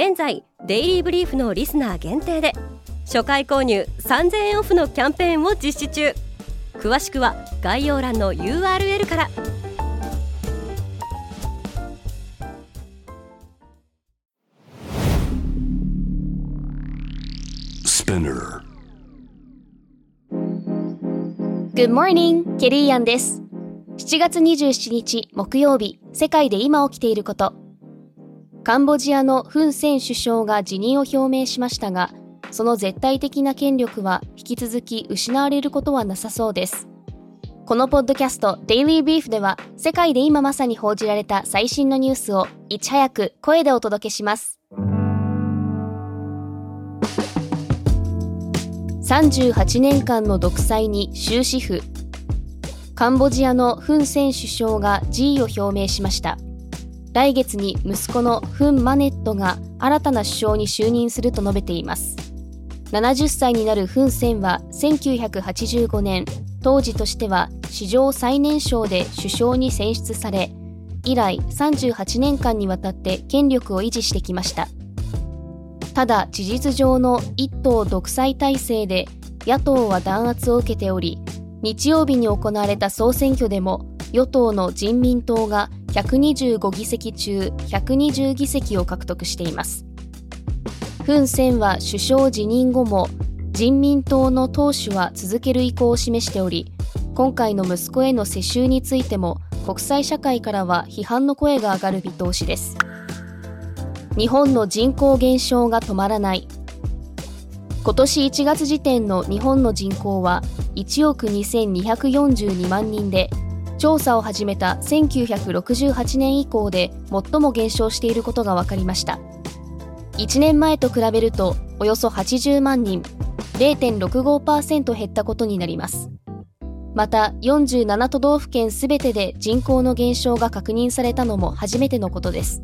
現在デイリーブリーフのリスナー限定で初回購入3000円オフのキャンペーンを実施中。詳しくは概要欄の URL からグッモーニングケリーアンです。7月27日木曜日世界で今起きていることカンボジアのフン・セン首相が辞任を表明しましたがその絶対的な権力は引き続き失われることはなさそうです。このポッドキャスト Daily Brief では世界で今まさに報じられた最新のニュースをいち早く声でお届けします。38年間の独裁に終止符。カンボジアのフン・セン首相が辞意を表明しました。来月に息子のフン・マネットが新たな首相に就任すると述べています。70歳になるフン・センは1985年当時としては史上最年少で首相に選出され以来38年間にわたって権力を維持してきました。ただ事実上の一党独裁体制で野党は弾圧を受けており日曜日に行われた総選挙でも与党の人民党が125議席中120議席を獲得しています。フン・センは首相辞任後も人民党の党首は続ける意向を示しており今回の息子への世襲についても国際社会からは批判の声が上がる見通しです。日本の人口減少が止まらない。今年1月時点の日本の人口は1億2242万人で調査を始めた1968年以降で最も減少していることが分かりました。1年前と比べるとおよそ80万人0.65%減ったことになります。また47都道府県すべてで人口の減少が確認されたのも初めてのことです。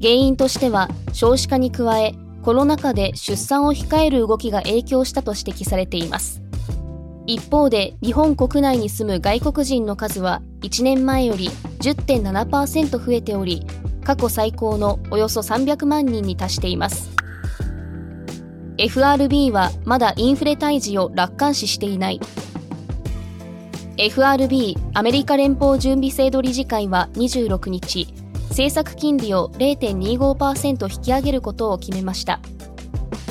原因としては少子化に加えコロナ禍で出産を控える動きが影響したと指摘されています。一方で日本国内に住む外国人の数は1年前より10.7%増えており過去最高のおよそ300万人に達しています。FRB はまだインフレ退治を楽観視していない。FRB アメリカ連邦準備制度理事会は26日政策金利を0.25%引き上げることを決めました。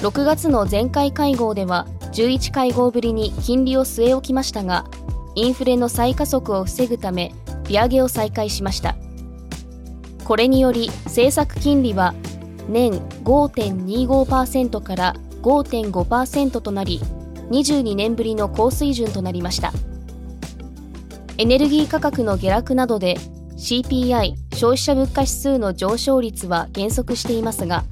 6月の前回会合では11会合ぶりに金利を据え置きましたがインフレの再加速を防ぐため利上げを再開しました。これにより政策金利は年5.25%から5.5%となり22年ぶりの高水準となりました。エネルギー価格の下落などで CPI 消費者物価指数の上昇率は減速していますが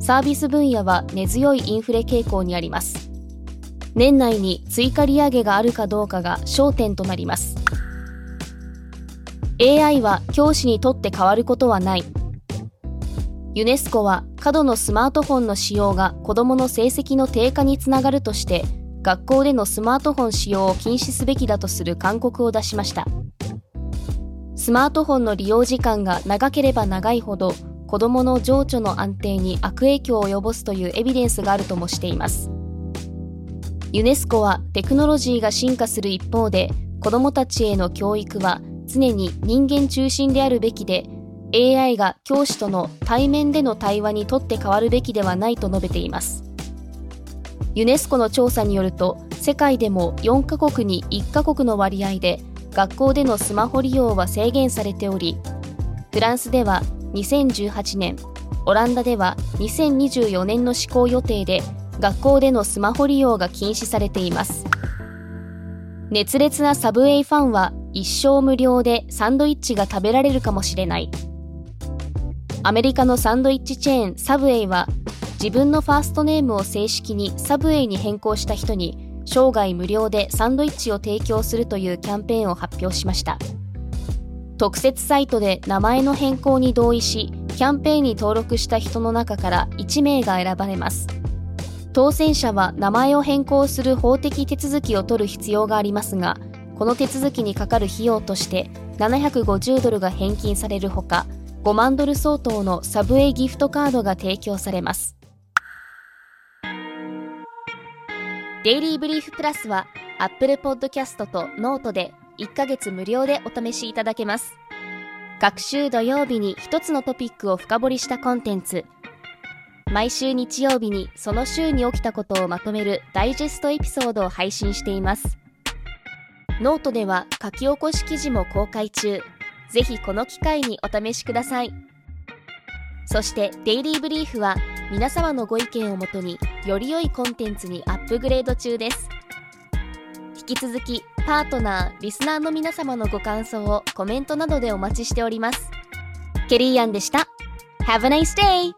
サービス分野は根強いインフレ傾向にあります。年内に追加利上げがあるかどうかが焦点となります。AI は教師にとって変わることはない。ユネスコは過度のスマートフォンの使用が子どもの成績の低下につながるとして学校でのスマートフォン使用を禁止すべきだとする勧告を出しました。スマートフォンの利用時間が長ければ長いほど子どもの情緒の安定に悪影響を及ぼすというエビデンスがあるともしています。ユネスコはテクノロジーが進化する一方で子どもたちへの教育は常に人間中心であるべきで AI が教師との対面での対話にとって変わるべきではないと述べています。ユネスコの調査によると世界でも4カ国に1カ国の割合で学校でのスマホ利用は制限されておりフランスでは2018年オランダでは2024年の施行予定で学校でのスマホ利用が禁止されています。熱烈なサブウェイファンは一生無料でサンドイッチが食べられるかもしれない。アメリカのサンドイッチチェーンサブウェイは自分のファーストネームを正式にサブウェイに変更した人に生涯無料でサンドイッチを提供するというキャンペーンを発表しました。特設サイトで名前の変更に同意しキャンペーンに登録した人の中から1名が選ばれます。当選者は名前を変更する法的手続きを取る必要がありますがこの手続きにかかる費用として750ドルが返金されるほか5万ドル相当のサブウェイギフトカードが提供されます。デイリーブリーフプラスは Apple Podcast と Note で1ヶ月無料でお試しいただけます。各週土曜日に一つのトピックを深掘りしたコンテンツ毎週日曜日にその週に起きたことをまとめるダイジェストエピソードを配信しています。ノートでは書き起こし記事も公開中。ぜひこの機会にお試しください。そしてデイリーブリーフは皆様のご意見をもとにより良いコンテンツにアップグレード中です。引き続きパートナーリスナーの皆様のご感想をコメントなどでお待ちしております。ケリーアンでした。Have a nice day!